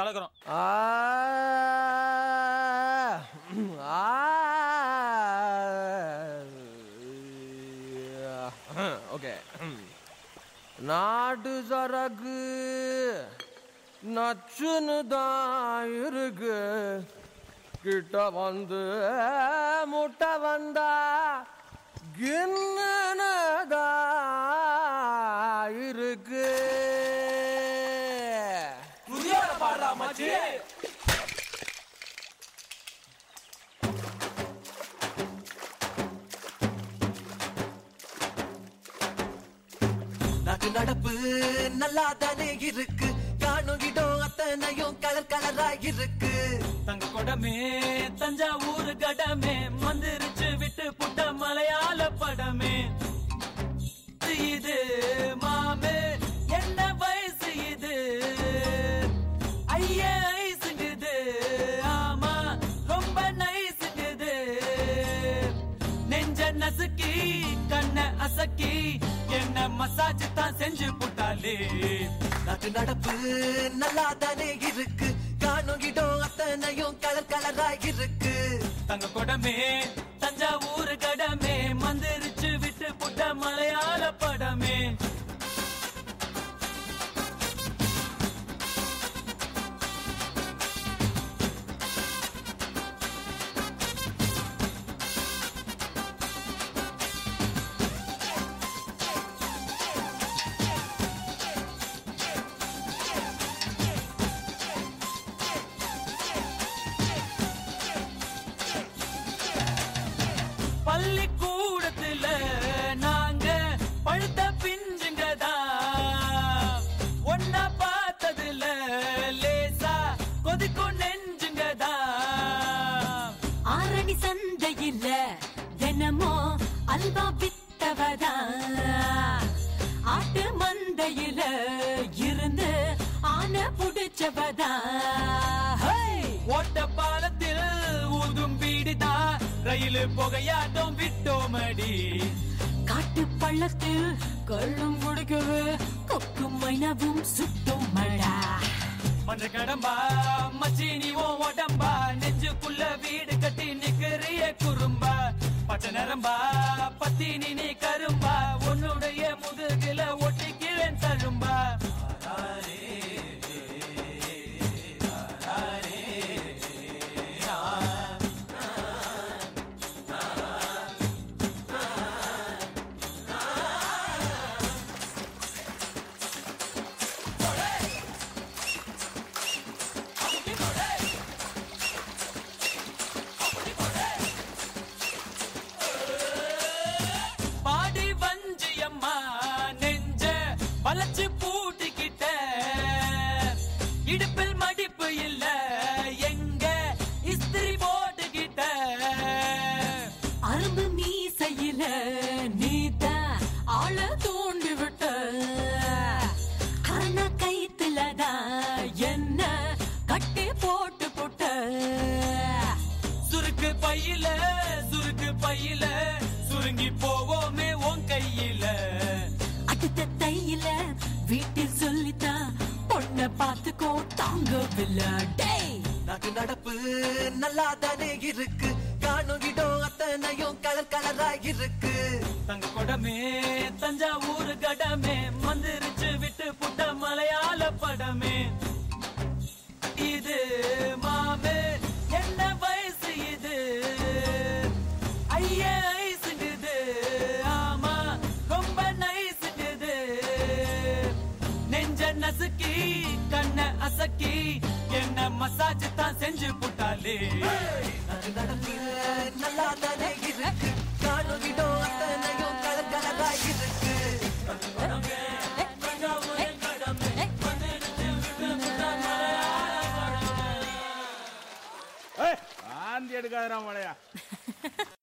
கலக்குறோம். Okay. நாடு சரகு நச்சுன்னு தான் இருக்கு. கிட்ட வந்து முட்டை வந்தா கின்னதா இருக்கு மச்சி நாட்டு நடப்பு நல்லா தானே இருக்கு. காணும் இடம் அத்தனையும் கலர் கலரா இருக்கு. தங்க கொடமே தஞ்சாவூர் கடமே மந்திரிச்சு விட்டு புட்ட மலையாள படமே. இது நாட்டு நடப்பு நல்லா தானே இருக்கு. காணும் இடம் அத்தனையும் கலர் கலரா இருக்கு. தங்க கொடமே தஞ்சாவூர் கடமே மந்திரிச்சு விட்டு புட்ட மலையாள படமே. சந்தையில தினமும் அல்வா வித்தவதா ஆட்டு மந்தையில இருந்து ஆன புடிச்சவதா ஹே! ஓட்ட பாலத்தில் ஊதும் பீடிதா ரயில் புகையாட்டம் விட்டோமடி. காட்டு பள்ளத்தில் கள்ளும் குடிக்கவே கொக்கு மைனவும் சுட்டும் மழா மன்ற கடம்பா மச்சினி ஓ உடம்பா நெஞ்சுக்குள்ள வீடு கட்டி நிக்கிறிய குறும்பா. பச்சை நரம்பா பத்தினி நீ கரும்பா. உன்னுடைய முதுகில ஒட்டிக்கிறேன் தழும்பா. பையில சுருங்கி போவோமே உன் கையில. அடுத்த தையில வீட்டில் சொல்லித்தான் பொண்ண பார்த்துக்கோ தாங்கவில்லை. நாட்டு நடப்பு நல்லா தானே இருக்கு. காணும் இடம் அத்தனையும் கலர் கலரா இருக்கு. தங்க கொடமே தஞ்சாவூர் கடமே மந்திரிச்சு விட்டு புட்ட மலையாள படமே. இது நெஞ்ச கண்ண அசக்கி என்ன மசாஜ் தான் செஞ்சு போட்டாலே. நல்லா தானே இருக்கு காணும் அத்தனையும் கலர் இருக்கு மழையா